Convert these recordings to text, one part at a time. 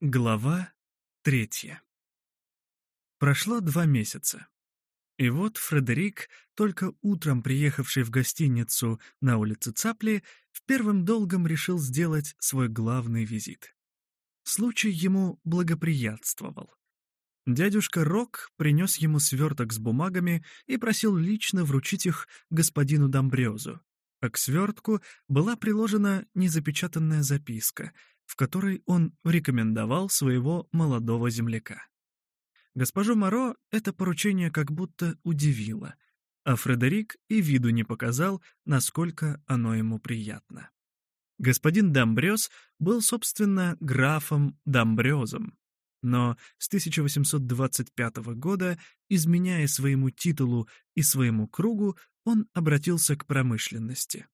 Глава третья. Прошло два месяца. И вот Фредерик, только утром приехавший в гостиницу на улице Цапли, в первым долгом решил сделать свой главный визит. Случай ему благоприятствовал. Дядюшка Рок принес ему сверток с бумагами и просил лично вручить их господину Домбрёзу, а к свертку была приложена незапечатанная записка — в которой он рекомендовал своего молодого земляка. Госпожу Моро это поручение как будто удивило, а Фредерик и виду не показал, насколько оно ему приятно. Господин Домбрёз был, собственно, графом Домбрёзом, но с 1825 года, изменяя своему титулу и своему кругу, он обратился к промышленности.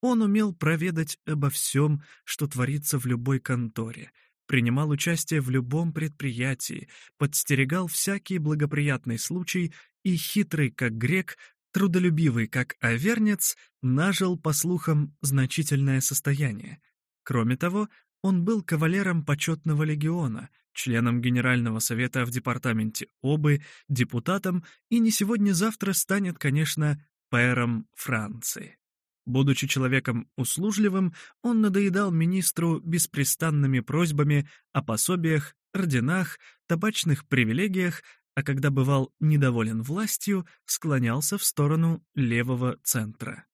Он умел проведать обо всем, что творится в любой конторе, принимал участие в любом предприятии, подстерегал всякий благоприятный случай и хитрый, как грек, трудолюбивый, как авернец, нажил, по слухам, значительное состояние. Кроме того, он был кавалером почетного легиона, членом Генерального совета в департаменте Обы, депутатом и не сегодня-завтра станет, конечно, пэром Франции. Будучи человеком услужливым, он надоедал министру беспрестанными просьбами о пособиях, орденах, табачных привилегиях, а когда бывал недоволен властью, склонялся в сторону левого центра.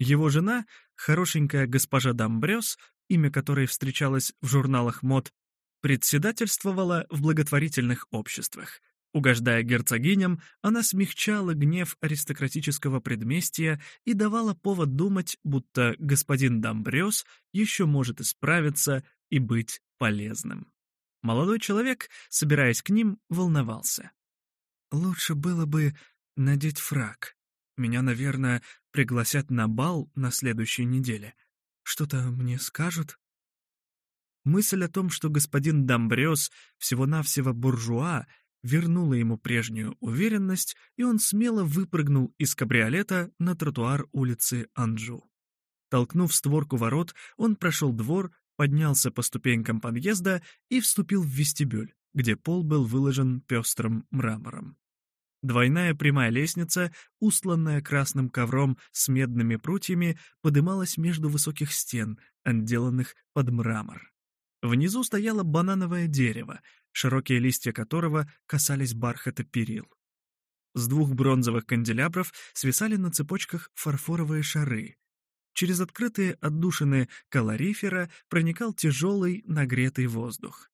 Его жена, хорошенькая госпожа Дамбрёс, имя которой встречалось в журналах мод, председательствовала в благотворительных обществах — Угождая герцогиням, она смягчала гнев аристократического предместья и давала повод думать, будто господин Домбрёс еще может исправиться и быть полезным. Молодой человек, собираясь к ним, волновался. «Лучше было бы надеть фраг. Меня, наверное, пригласят на бал на следующей неделе. Что-то мне скажут?» Мысль о том, что господин Домбрёс всего-навсего буржуа, вернула ему прежнюю уверенность, и он смело выпрыгнул из кабриолета на тротуар улицы Анджу. Толкнув створку ворот, он прошел двор, поднялся по ступенькам подъезда и вступил в вестибюль, где пол был выложен пестрым мрамором. Двойная прямая лестница, устланная красным ковром с медными прутьями, подымалась между высоких стен, отделанных под мрамор. Внизу стояло банановое дерево, широкие листья которого касались бархата перил. С двух бронзовых канделябров свисали на цепочках фарфоровые шары. Через открытые отдушины калорифера проникал тяжелый нагретый воздух.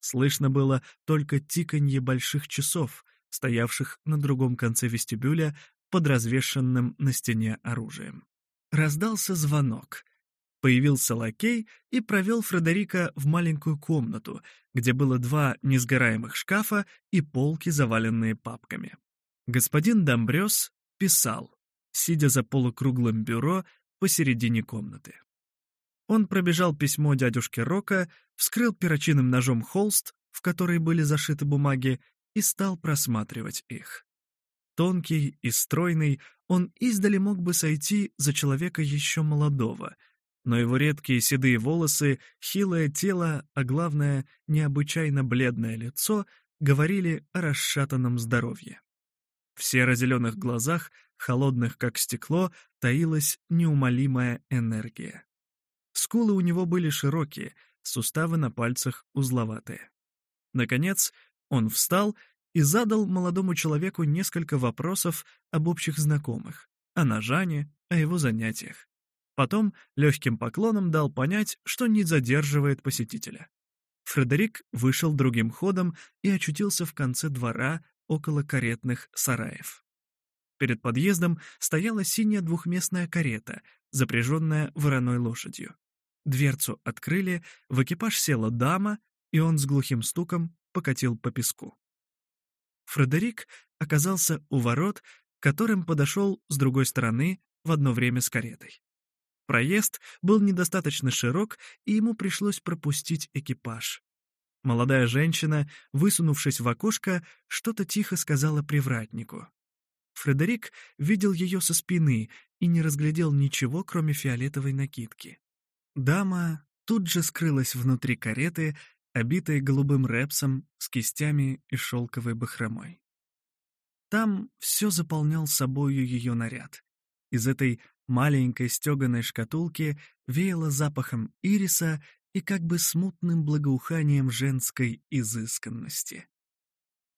Слышно было только тиканье больших часов, стоявших на другом конце вестибюля под развешенным на стене оружием. Раздался звонок — появился лакей и провел Фредерика в маленькую комнату, где было два несгораемых шкафа и полки, заваленные папками. Господин Домбрёс писал, сидя за полукруглым бюро посередине комнаты. Он пробежал письмо дядюшке Рока, вскрыл перочинным ножом холст, в который были зашиты бумаги, и стал просматривать их. Тонкий и стройный, он издали мог бы сойти за человека еще молодого — но его редкие седые волосы, хилое тело, а главное, необычайно бледное лицо говорили о расшатанном здоровье. В серо-зеленых глазах, холодных как стекло, таилась неумолимая энергия. Скулы у него были широкие, суставы на пальцах узловатые. Наконец, он встал и задал молодому человеку несколько вопросов об общих знакомых, о Нажане, о его занятиях. Потом легким поклоном дал понять, что не задерживает посетителя. Фредерик вышел другим ходом и очутился в конце двора около каретных сараев. Перед подъездом стояла синяя двухместная карета, запряженная вороной лошадью. Дверцу открыли, в экипаж села дама, и он с глухим стуком покатил по песку. Фредерик оказался у ворот, которым подошел с другой стороны в одно время с каретой. Проезд был недостаточно широк, и ему пришлось пропустить экипаж. Молодая женщина, высунувшись в окошко, что-то тихо сказала привратнику. Фредерик видел ее со спины и не разглядел ничего, кроме фиолетовой накидки. Дама тут же скрылась внутри кареты, обитой голубым репсом с кистями и шелковой бахромой. Там все заполнял собою ее наряд. Из этой Маленькой стеганой шкатулки веяло запахом ириса и как бы смутным благоуханием женской изысканности.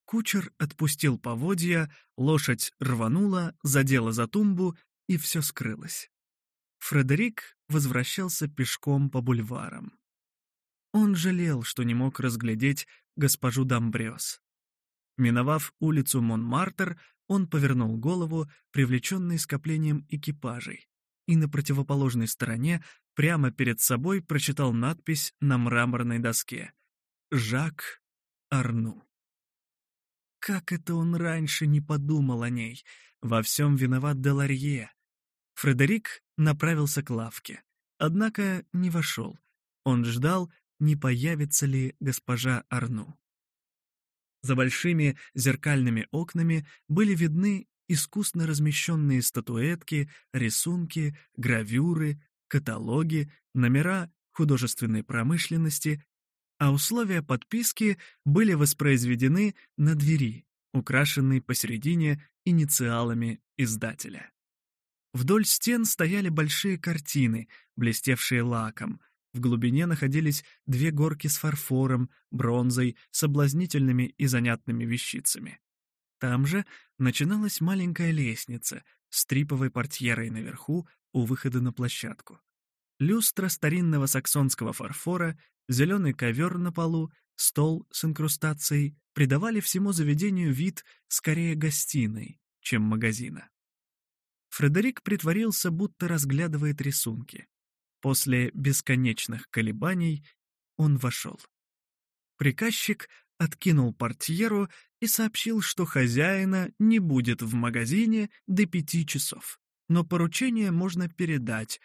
Кучер отпустил поводья, лошадь рванула, задела за тумбу, и все скрылось. Фредерик возвращался пешком по бульварам. Он жалел, что не мог разглядеть госпожу Дамбрёс. Миновав улицу Монмартр, он повернул голову, привлеченный скоплением экипажей, и на противоположной стороне прямо перед собой прочитал надпись на мраморной доске «Жак Арну». Как это он раньше не подумал о ней? Во всем виноват Деларье. Фредерик направился к лавке, однако не вошел. Он ждал, не появится ли госпожа Арну. За большими зеркальными окнами были видны искусно размещенные статуэтки, рисунки, гравюры, каталоги, номера художественной промышленности, а условия подписки были воспроизведены на двери, украшенной посередине инициалами издателя. Вдоль стен стояли большие картины, блестевшие лаком, в глубине находились две горки с фарфором, бронзой, соблазнительными и занятными вещицами. Там же начиналась маленькая лестница с триповой портьерой наверху у выхода на площадку. Люстра старинного саксонского фарфора, зеленый ковер на полу, стол с инкрустацией придавали всему заведению вид скорее гостиной, чем магазина. Фредерик притворился, будто разглядывает рисунки. После бесконечных колебаний он вошел. Приказчик откинул портьеру и сообщил, что хозяина не будет в магазине до пяти часов, но поручение можно передать.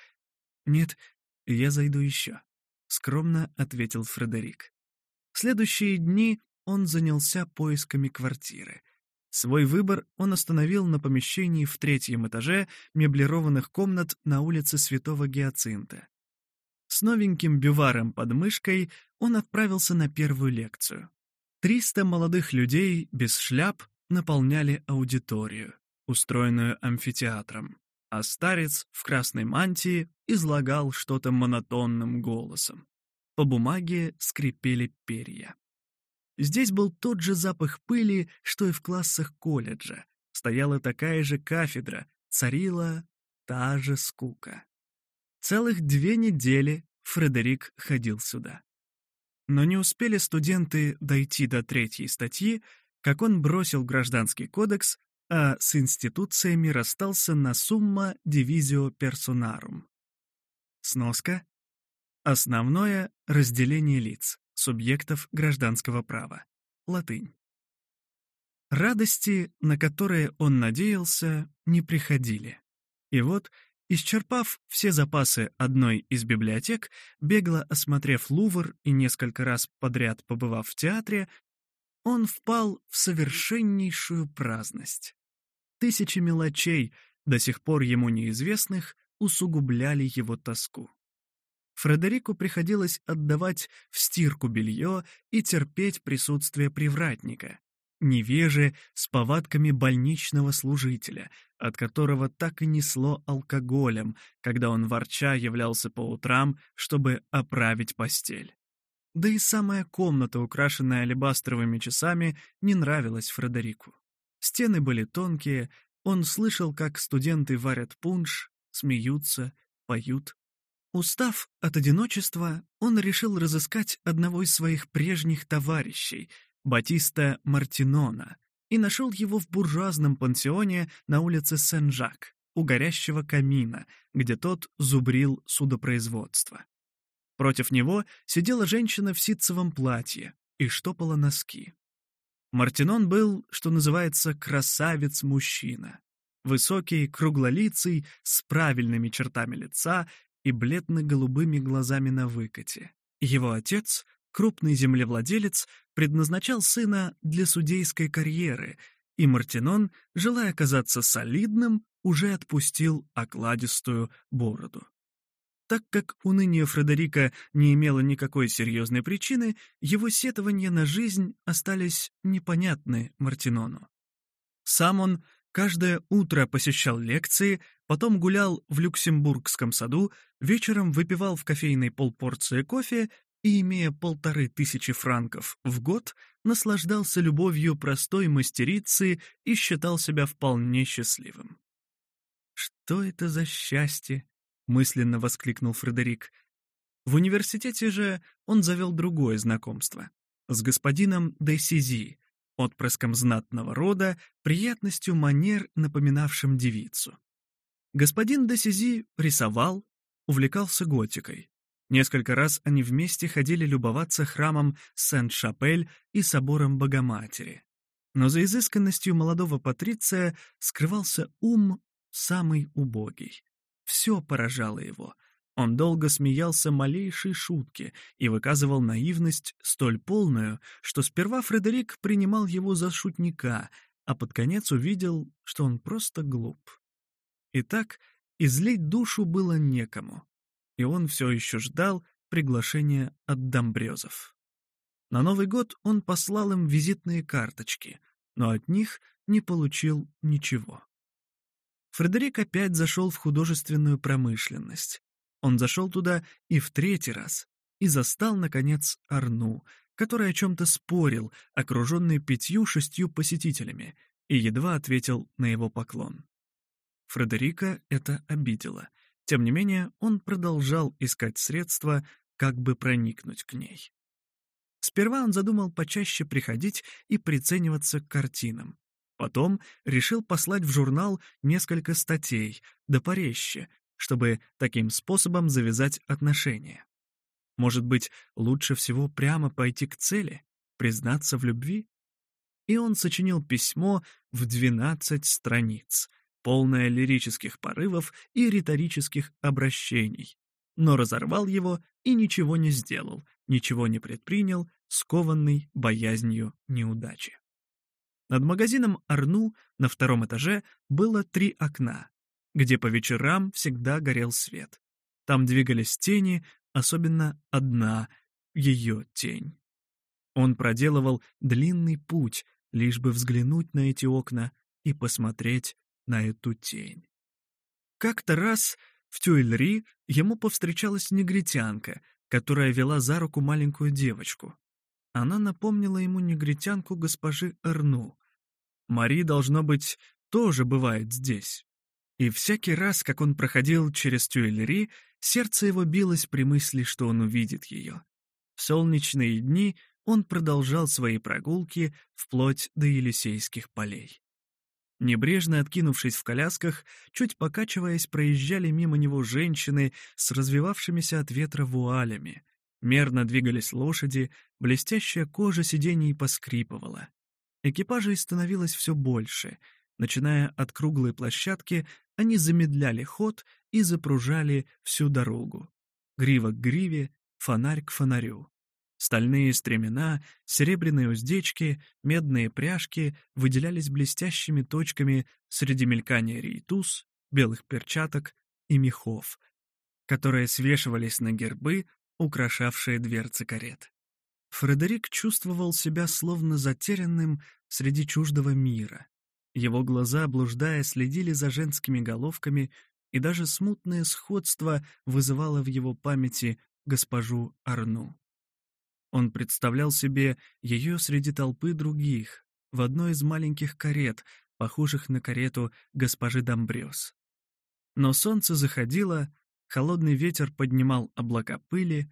«Нет, я зайду еще», — скромно ответил Фредерик. В следующие дни он занялся поисками квартиры — Свой выбор он остановил на помещении в третьем этаже меблированных комнат на улице Святого Гиацинта. С новеньким бюваром под мышкой он отправился на первую лекцию. 300 молодых людей без шляп наполняли аудиторию, устроенную амфитеатром, а старец в красной мантии излагал что-то монотонным голосом. По бумаге скрипели перья. Здесь был тот же запах пыли, что и в классах колледжа. Стояла такая же кафедра, царила та же скука. Целых две недели Фредерик ходил сюда. Но не успели студенты дойти до третьей статьи, как он бросил гражданский кодекс, а с институциями расстался на сумма дивизио персонарум. Сноска. Основное разделение лиц субъектов гражданского права. Латынь. Радости, на которые он надеялся, не приходили. И вот, исчерпав все запасы одной из библиотек, бегло осмотрев Лувр и несколько раз подряд побывав в театре, он впал в совершеннейшую праздность. Тысячи мелочей, до сих пор ему неизвестных, усугубляли его тоску. Фредерику приходилось отдавать в стирку белье и терпеть присутствие привратника, невеже с повадками больничного служителя, от которого так и несло алкоголем, когда он ворча являлся по утрам, чтобы оправить постель. Да и самая комната, украшенная алебастровыми часами, не нравилась Фредерику. Стены были тонкие, он слышал, как студенты варят пунш, смеются, поют. Устав от одиночества, он решил разыскать одного из своих прежних товарищей, Батиста Мартинона, и нашел его в буржуазном пансионе на улице Сен-Жак, у горящего камина, где тот зубрил судопроизводство. Против него сидела женщина в ситцевом платье и штопала носки. Мартинон был, что называется, красавец-мужчина. Высокий, круглолицый, с правильными чертами лица и бледно-голубыми глазами на выкате. Его отец, крупный землевладелец, предназначал сына для судейской карьеры, и Мартинон, желая казаться солидным, уже отпустил окладистую бороду. Так как уныние Фредерика не имело никакой серьезной причины, его сетования на жизнь остались непонятны Мартинону. Сам он Каждое утро посещал лекции, потом гулял в Люксембургском саду, вечером выпивал в кофейной полпорции кофе и, имея полторы тысячи франков в год, наслаждался любовью простой мастерицы и считал себя вполне счастливым. «Что это за счастье?» — мысленно воскликнул Фредерик. В университете же он завел другое знакомство с господином де Сизи, отпрыском знатного рода, приятностью манер, напоминавшим девицу. Господин Досизи рисовал, увлекался готикой. Несколько раз они вместе ходили любоваться храмом Сент-Шапель и собором Богоматери. Но за изысканностью молодого патриция скрывался ум самый убогий. Все поражало его — он долго смеялся малейшей шутке и выказывал наивность столь полную, что сперва Фредерик принимал его за шутника, а под конец увидел, что он просто глуп. Итак, излить душу было некому, и он все еще ждал приглашения от Домбрезов. На Новый год он послал им визитные карточки, но от них не получил ничего. Фредерик опять зашел в художественную промышленность, он зашел туда и в третий раз, и застал, наконец, Арну, который о чем-то спорил, окруженный пятью-шестью посетителями, и едва ответил на его поклон. Фредерика это обидело. Тем не менее, он продолжал искать средства, как бы проникнуть к ней. Сперва он задумал почаще приходить и прицениваться к картинам. Потом решил послать в журнал несколько статей, да порезче, чтобы таким способом завязать отношения. Может быть, лучше всего прямо пойти к цели, признаться в любви? И он сочинил письмо в 12 страниц, полное лирических порывов и риторических обращений, но разорвал его и ничего не сделал, ничего не предпринял, скованный боязнью неудачи. Над магазином Арну на втором этаже было три окна, где по вечерам всегда горел свет. Там двигались тени, особенно одна, ее тень. Он проделывал длинный путь, лишь бы взглянуть на эти окна и посмотреть на эту тень. Как-то раз в Тюэльри ему повстречалась негритянка, которая вела за руку маленькую девочку. Она напомнила ему негритянку госпожи Эрну. Мари, должно быть, тоже бывает здесь. И всякий раз, как он проходил через Тюэллери, сердце его билось при мысли, что он увидит ее. В солнечные дни он продолжал свои прогулки вплоть до Елисейских полей. Небрежно откинувшись в колясках, чуть покачиваясь, проезжали мимо него женщины с развивавшимися от ветра вуалями. Мерно двигались лошади, блестящая кожа сидений поскрипывала. Экипажей становилось все больше — Начиная от круглой площадки, они замедляли ход и запружали всю дорогу. Грива к гриве, фонарь к фонарю. Стальные стремена, серебряные уздечки, медные пряжки выделялись блестящими точками среди мелькания рейтуз, белых перчаток и мехов, которые свешивались на гербы, украшавшие дверцы карет. Фредерик чувствовал себя словно затерянным среди чуждого мира. Его глаза, блуждая, следили за женскими головками, и даже смутное сходство вызывало в его памяти госпожу Арну. Он представлял себе ее среди толпы других, в одной из маленьких карет, похожих на карету госпожи Домбрёс. Но солнце заходило, холодный ветер поднимал облака пыли,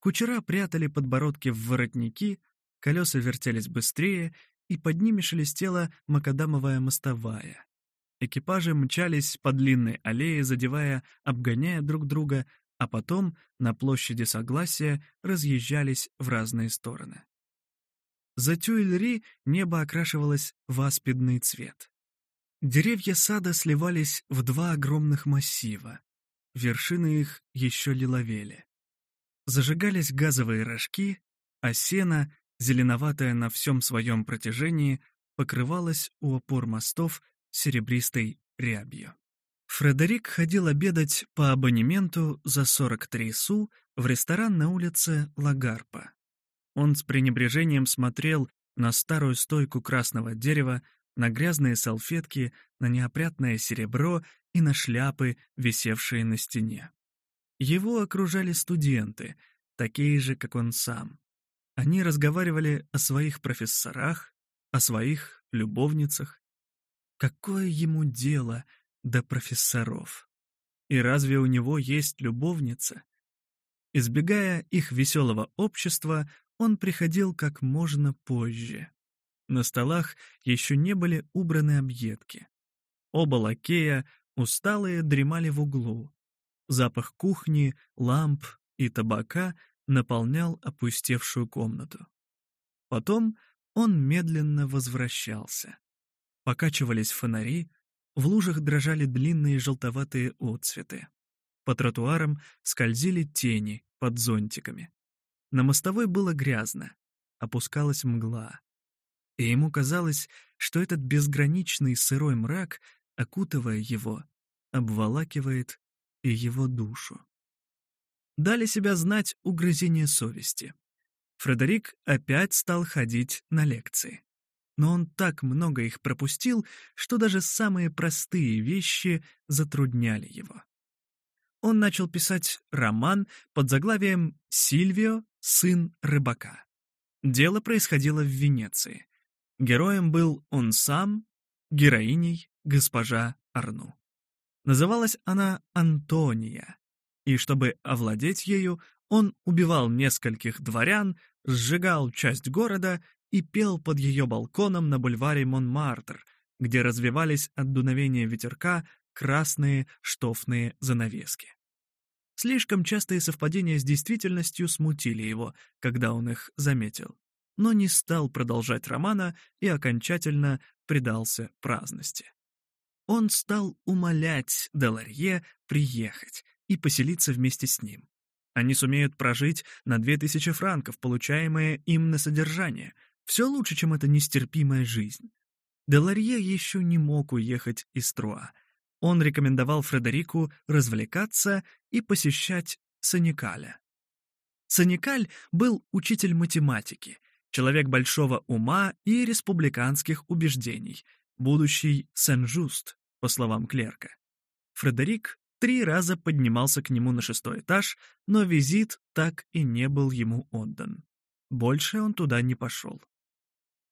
кучера прятали подбородки в воротники, колеса вертелись быстрее, и под ними шелестела макадамовая мостовая. Экипажи мчались по длинной аллее, задевая, обгоняя друг друга, а потом на площади Согласия разъезжались в разные стороны. За Тюильри небо окрашивалось в аспидный цвет. Деревья сада сливались в два огромных массива. Вершины их еще лиловели. Зажигались газовые рожки, а сено зеленоватая на всем своем протяжении, покрывалась у опор мостов серебристой рябью. Фредерик ходил обедать по абонементу за 43 су в ресторан на улице Лагарпа. Он с пренебрежением смотрел на старую стойку красного дерева, на грязные салфетки, на неопрятное серебро и на шляпы, висевшие на стене. Его окружали студенты, такие же, как он сам. Они разговаривали о своих профессорах, о своих любовницах. Какое ему дело до профессоров? И разве у него есть любовница? Избегая их веселого общества, он приходил как можно позже. На столах еще не были убраны объедки. Оба лакея, усталые, дремали в углу. Запах кухни, ламп и табака наполнял опустевшую комнату. Потом он медленно возвращался. Покачивались фонари, в лужах дрожали длинные желтоватые отцветы. По тротуарам скользили тени под зонтиками. На мостовой было грязно, опускалась мгла. И ему казалось, что этот безграничный сырой мрак, окутывая его, обволакивает и его душу дали себя знать угрызение совести. Фредерик опять стал ходить на лекции. Но он так много их пропустил, что даже самые простые вещи затрудняли его. Он начал писать роман под заглавием «Сильвио, сын рыбака». Дело происходило в Венеции. Героем был он сам, героиней — госпожа Арну. Называлась она Антония, и чтобы овладеть ею, он убивал нескольких дворян, сжигал часть города и пел под ее балконом на бульваре Монмартр, где развивались от дуновения ветерка красные штофные занавески. Слишком частые совпадения с действительностью смутили его, когда он их заметил, но не стал продолжать романа и окончательно предался праздности. Он стал умолять Деларье приехать, и поселиться вместе с ним. Они сумеют прожить на 2000 франков, получаемые им на содержание. Все лучше, чем эта нестерпимая жизнь. Деларье еще не мог уехать из Труа. Он рекомендовал Фредерику развлекаться и посещать Саникаля. Саникаль был учитель математики, человек большого ума и республиканских убеждений, будущий Сен-Жуст, по словам клерка. Фредерик Три раза поднимался к нему на шестой этаж, но визит так и не был ему отдан. Больше он туда не пошел.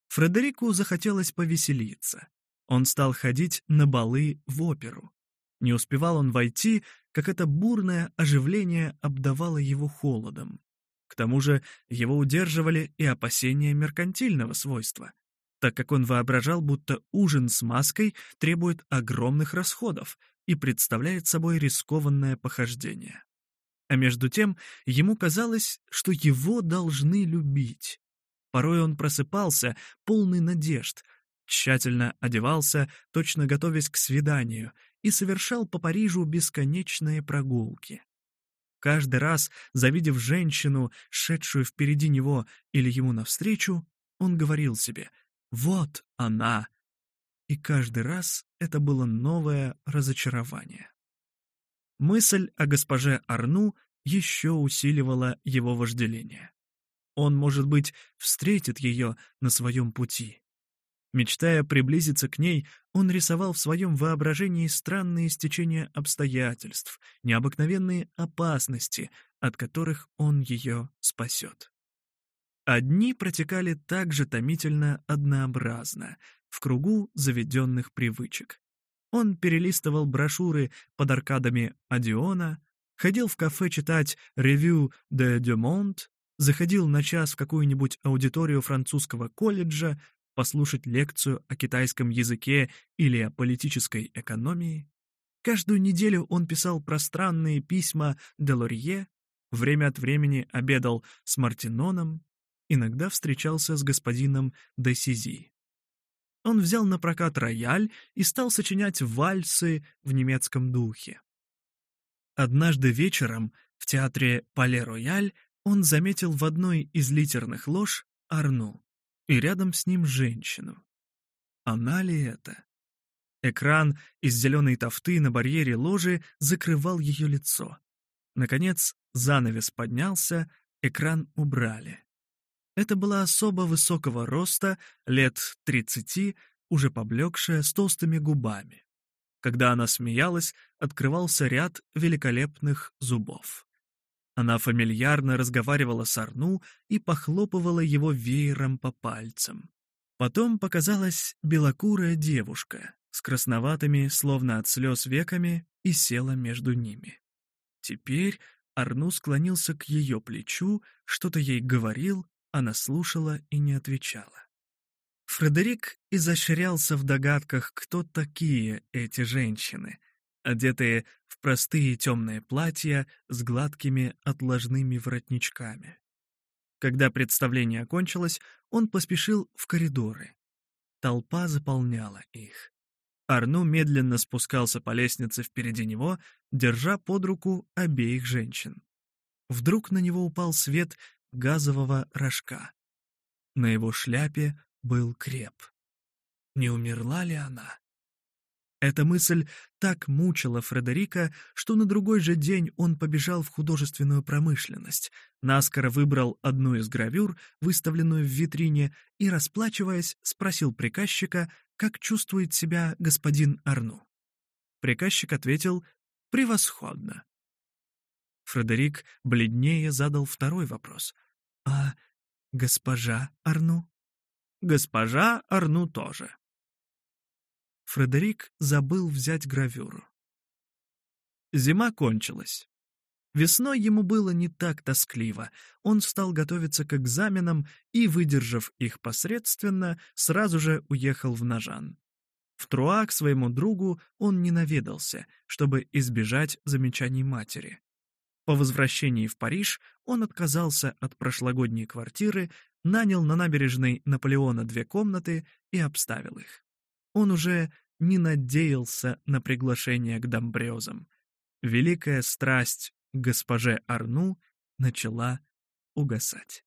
Фредерику захотелось повеселиться. Он стал ходить на балы в оперу. Не успевал он войти, как это бурное оживление обдавало его холодом. К тому же его удерживали и опасения меркантильного свойства — так как он воображал, будто ужин с маской требует огромных расходов и представляет собой рискованное похождение. А между тем ему казалось, что его должны любить. Порой он просыпался, полный надежд, тщательно одевался, точно готовясь к свиданию, и совершал по Парижу бесконечные прогулки. Каждый раз, завидев женщину, шедшую впереди него или ему навстречу, он говорил себе — вот она! И каждый раз это было новое разочарование. Мысль о госпоже Арну еще усиливала его вожделение. Он, может быть, встретит ее на своем пути. Мечтая приблизиться к ней, он рисовал в своем воображении странные стечения обстоятельств, необыкновенные опасности, от которых он ее спасет. Одни протекали так же томительно однообразно, в кругу заведенных привычек. Он перелистывал брошюры под аркадами Одиона, ходил в кафе читать «Ревю де Дюмонт», заходил на час в какую-нибудь аудиторию французского колледжа послушать лекцию о китайском языке или о политической экономии. Каждую неделю он писал пространные письма Делорье, время от времени обедал с Мартиноном, иногда встречался с господином Десизи. Он взял на прокат рояль и стал сочинять вальсы в немецком духе. Однажды вечером в театре «Пале-Рояль» он заметил в одной из литерных лож Арну и рядом с ним женщину. Она ли это? Экран из зеленой тофты на барьере ложи закрывал ее лицо. Наконец, занавес поднялся, экран убрали. Это была особа высокого роста, лет 30, уже поблекшая, с толстыми губами. Когда она смеялась, открывался ряд великолепных зубов. Она фамильярно разговаривала с Арну и похлопывала его веером по пальцам. Потом показалась белокурая девушка с красноватыми, словно от слез веками, и села между ними. Теперь Арну склонился к ее плечу, что-то ей говорил, она слушала и не отвечала. Фредерик изощрялся в догадках, кто такие эти женщины, одетые в простые темные платья с гладкими отложными воротничками. Когда представление окончилось, он поспешил в коридоры. Толпа заполняла их. Арну медленно спускался по лестнице впереди него, держа под руку обеих женщин. Вдруг на него упал свет газового рожка. На его шляпе был креп. Не умерла ли она? Эта мысль так мучила Фредерика, что на другой же день он побежал в художественную промышленность, наскоро выбрал одну из гравюр, выставленную в витрине, и, расплачиваясь, спросил приказчика, как чувствует себя господин Арну. Приказчик ответил «Превосходно». Фредерик бледнее задал второй вопрос. «А госпожа Арну?» «Госпожа Арну тоже». Фредерик забыл взять гравюру. Зима кончилась. Весной ему было не так тоскливо. Он стал готовиться к экзаменам и, выдержав их посредственно, сразу же уехал в Нажан. В Труа к своему другу он не наведался, чтобы избежать замечаний матери. По возвращении в Париж он отказался от прошлогодней квартиры, нанял на набережной Наполеона две комнаты и обставил их. Он уже не надеялся на приглашение к Домбрёзам. Великая страсть госпоже Арну начала угасать.